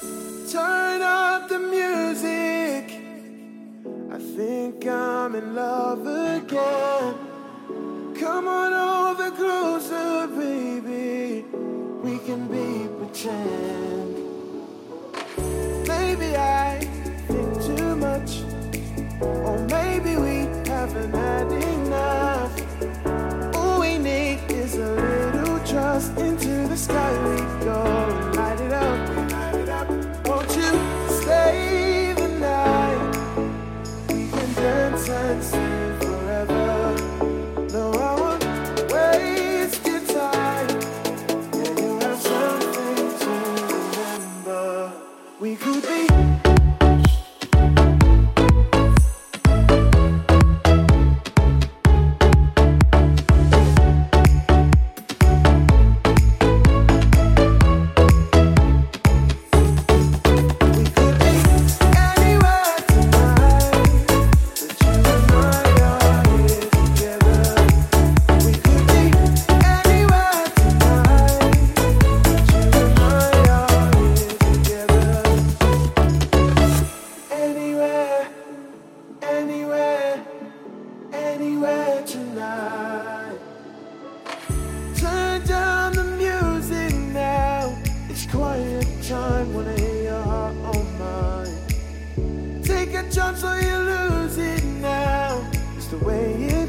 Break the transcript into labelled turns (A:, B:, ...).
A: Turn up the music. I think I'm in love again. Come on over closer, baby. Jump, so you lose it now. It's the way it